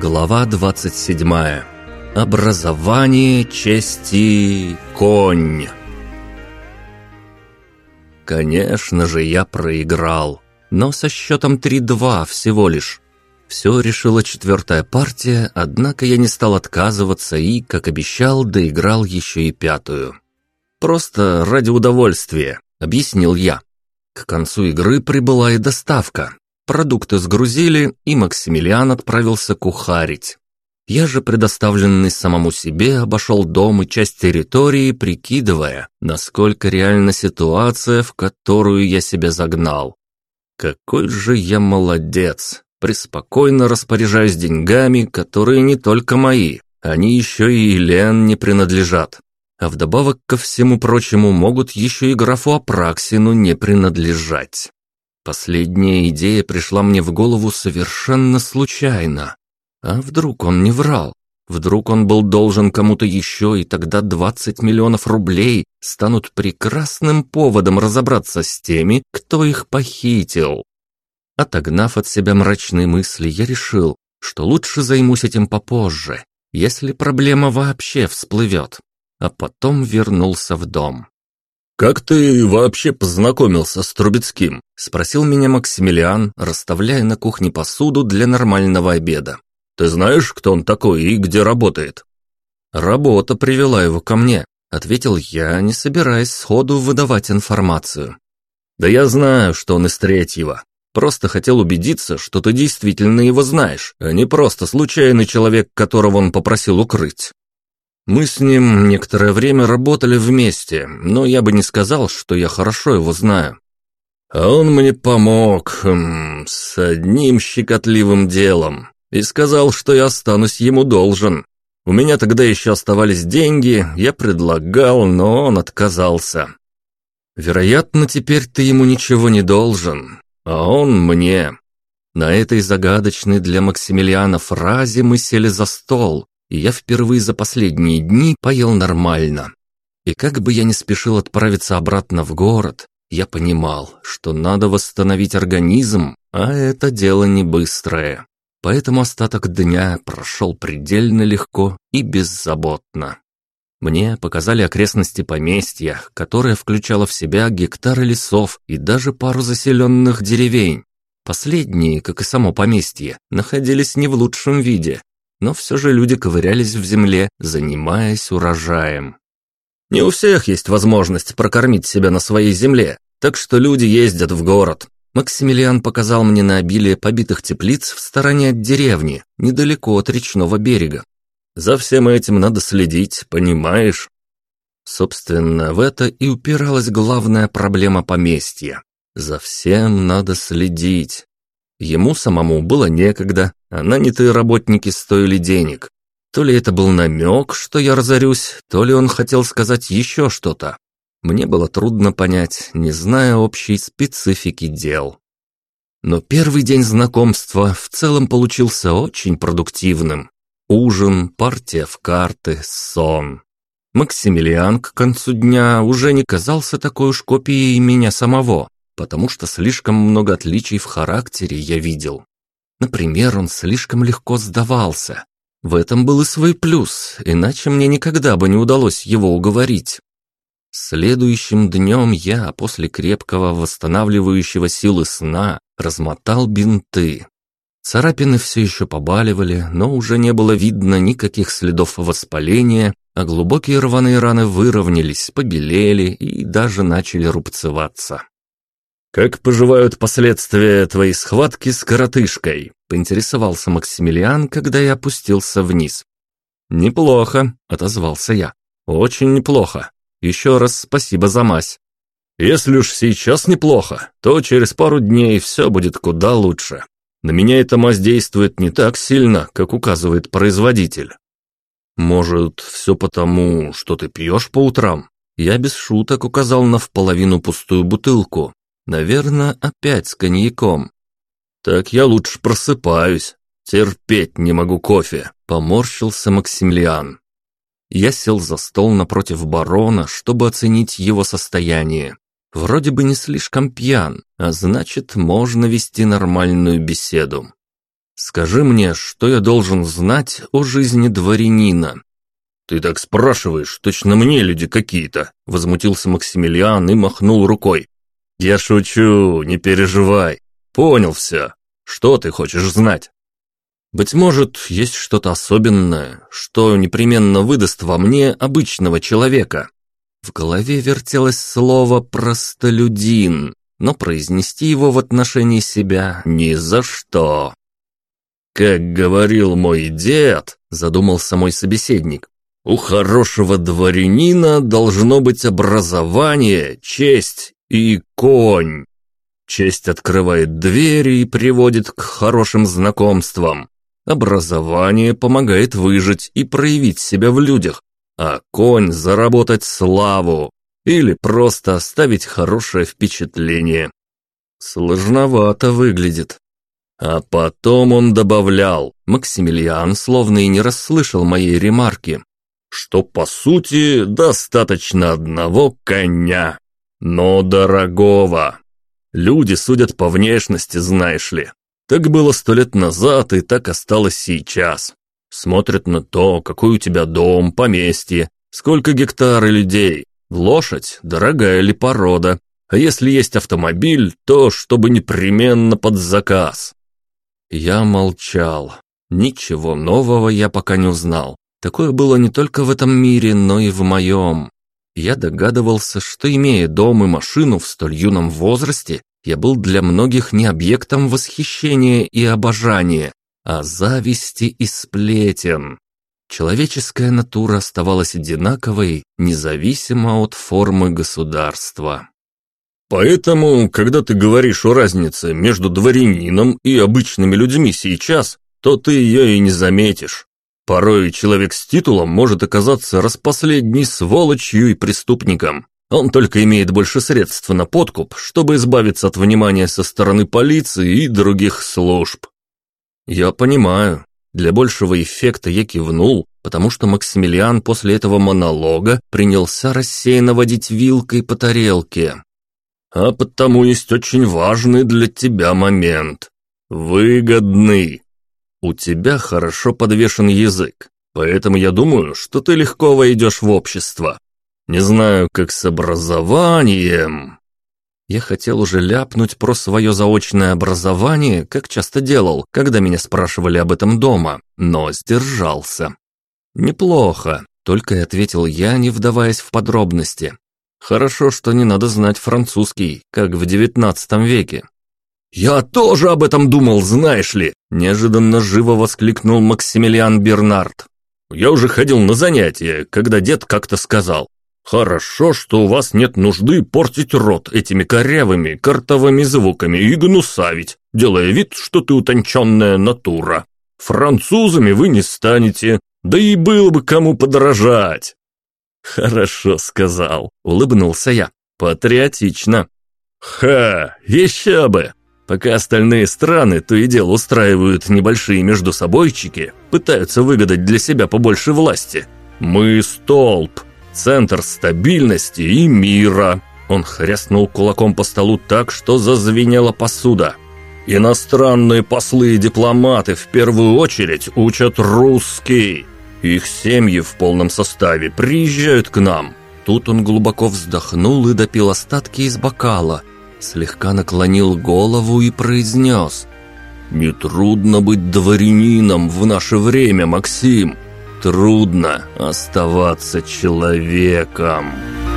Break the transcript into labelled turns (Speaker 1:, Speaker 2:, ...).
Speaker 1: Глава 27. Образование, чести, конь. Конечно же, я проиграл, но со счетом 3-2 всего лишь. Все решила четвертая партия, однако я не стал отказываться и, как обещал, доиграл еще и пятую. Просто ради удовольствия, объяснил я. К концу игры прибыла и доставка. Продукты сгрузили, и Максимилиан отправился кухарить. Я же, предоставленный самому себе, обошел дом и часть территории, прикидывая, насколько реальна ситуация, в которую я себя загнал. Какой же я молодец! Преспокойно распоряжаюсь деньгами, которые не только мои, они еще и Елен не принадлежат. А вдобавок ко всему прочему могут еще и графу Апраксину не принадлежать. Последняя идея пришла мне в голову совершенно случайно. А вдруг он не врал? Вдруг он был должен кому-то еще, и тогда 20 миллионов рублей станут прекрасным поводом разобраться с теми, кто их похитил. Отогнав от себя мрачные мысли, я решил, что лучше займусь этим попозже, если проблема вообще всплывет. А потом вернулся в дом.
Speaker 2: «Как ты вообще познакомился с Трубецким?» – спросил меня Максимилиан, расставляя на кухне посуду для нормального обеда. «Ты знаешь, кто он такой и где работает?»
Speaker 1: «Работа привела его ко мне», – ответил я, не собираясь сходу выдавать информацию.
Speaker 2: «Да я знаю, что он из третьего. Просто хотел убедиться, что ты действительно его знаешь, а не просто случайный человек, которого он попросил укрыть. Мы с ним некоторое время работали вместе, но я бы не сказал, что я хорошо его знаю. А он мне помог хм, с одним щекотливым делом и сказал, что я останусь ему должен. У меня тогда еще оставались деньги, я предлагал, но он отказался. Вероятно, теперь ты ему ничего не должен, а он мне. На этой загадочной для Максимилиана фразе мы сели за стол, и я впервые за последние дни поел нормально. И как бы я ни спешил отправиться обратно в город, я понимал, что надо восстановить организм, а это дело не быстрое. Поэтому остаток дня прошел предельно легко и беззаботно. Мне показали окрестности поместья, которое включало в себя гектары лесов и даже пару заселенных деревень. Последние, как и само поместье, находились не в лучшем виде, но все же люди ковырялись в земле, занимаясь урожаем. Не у всех есть возможность прокормить себя на своей земле, так что люди ездят в город.
Speaker 1: Максимилиан показал мне на обилие побитых теплиц в стороне от деревни, недалеко от речного берега.
Speaker 2: За всем этим надо следить, понимаешь?
Speaker 1: Собственно, в это и упиралась главная проблема поместья. За всем надо следить. Ему самому было некогда, а нанятые работники стоили денег. То ли это был намек, что я разорюсь, то ли он хотел сказать еще что-то. Мне было трудно понять, не зная общей специфики дел. Но первый день знакомства в целом получился очень продуктивным. Ужин, партия в карты, сон. Максимилиан к концу дня уже не казался такой уж копией меня самого потому что слишком много отличий в характере я видел. Например, он слишком легко сдавался. В этом был и свой плюс, иначе мне никогда бы не удалось его уговорить. Следующим днем я, после крепкого восстанавливающего силы сна, размотал бинты. Царапины все еще побаливали, но уже не было видно никаких следов воспаления, а глубокие рваные раны выровнялись, побелели и даже начали рубцеваться.
Speaker 2: «Как поживают последствия твоей схватки с коротышкой?» – поинтересовался Максимилиан, когда я опустился вниз.
Speaker 1: «Неплохо», – отозвался я. «Очень неплохо. Еще раз спасибо за мазь».
Speaker 2: «Если уж сейчас неплохо, то через пару дней все будет куда лучше. На меня эта мазь действует не так сильно, как указывает производитель».
Speaker 1: «Может, все потому, что ты пьешь по утрам?» Я без шуток указал на вполовину пустую бутылку, Наверное, опять с коньяком.
Speaker 2: Так я лучше просыпаюсь. Терпеть не могу кофе, поморщился Максимилиан.
Speaker 1: Я сел за стол напротив барона, чтобы оценить его состояние. Вроде бы не слишком пьян, а значит, можно вести нормальную беседу. Скажи мне, что я должен знать о жизни дворянина?»
Speaker 2: «Ты так спрашиваешь, точно мне люди какие-то», — возмутился Максимилиан и махнул рукой. «Я шучу, не переживай. Понял все. Что ты хочешь знать?»
Speaker 1: «Быть может, есть что-то особенное, что непременно выдаст во мне обычного человека». В голове вертелось слово «простолюдин», но произнести его в отношении себя ни за что.
Speaker 2: «Как говорил мой дед», — задумался мой собеседник, «у хорошего дворянина должно быть образование, честь и конь. Честь открывает двери и приводит к хорошим знакомствам. Образование помогает выжить и проявить себя в людях, а конь заработать славу или просто оставить хорошее впечатление. Сложновато выглядит. А потом он добавлял, Максимилиан словно и не расслышал моей ремарки, что по сути достаточно одного коня, но дорогого. Люди судят по внешности, знаешь ли. Так было сто лет назад и так осталось сейчас. Смотрят на то, какой у тебя дом, поместье, сколько гектар и людей, лошадь, дорогая ли порода, а если есть автомобиль, то чтобы непременно под заказ.
Speaker 1: Я молчал. Ничего нового я пока не узнал. Такое было не только в этом мире, но и в моем. Я догадывался, что, имея дом и машину в столь юном возрасте, я был для многих не объектом восхищения и обожания, а зависти и сплетен. Человеческая натура оставалась одинаковой, независимо от формы государства.
Speaker 2: Поэтому, когда ты говоришь о разнице между дворянином и обычными людьми сейчас, то ты ее и не заметишь. Порой человек с титулом может оказаться распоследней сволочью и преступником. Он только имеет больше средств на подкуп, чтобы избавиться от внимания со стороны полиции и других служб.
Speaker 1: Я понимаю. Для большего эффекта я кивнул, потому что Максимилиан после этого монолога принялся рассеянно водить вилкой по тарелке
Speaker 2: а потому есть очень важный для тебя момент. Выгодный. У тебя хорошо подвешен язык, поэтому я думаю, что ты легко войдешь в общество. Не знаю, как с образованием.
Speaker 1: Я хотел уже ляпнуть про свое заочное образование, как часто делал, когда меня спрашивали об этом дома, но сдержался. «Неплохо», — только и ответил я, не вдаваясь в подробности. Хорошо, что не надо знать французский, как в девятнадцатом веке.
Speaker 2: «Я тоже об этом думал, знаешь ли!» Неожиданно живо воскликнул Максимилиан Бернард. «Я уже ходил на занятия, когда дед как-то сказал, «Хорошо, что у вас нет нужды портить рот этими корявыми картовыми звуками и гнусавить, делая вид, что ты утонченная натура. Французами вы не станете, да и было бы кому подражать».
Speaker 1: «Хорошо сказал», — улыбнулся я. «Патриотично».
Speaker 2: «Ха, еще бы!» Пока остальные страны то и дело устраивают небольшие междусобойчики, пытаются выгадать для себя побольше власти. Мы столб, центр стабильности и мира. Он хряснул кулаком по столу так, что зазвенела посуда. Иностранные послы и дипломаты в первую очередь учат русский. Их семьи в полном составе приезжают к нам».
Speaker 1: Тут он глубоко вздохнул и допил остатки из бокала, слегка наклонил голову и произнес
Speaker 2: «Нетрудно быть дворянином в наше время, Максим. Трудно оставаться человеком».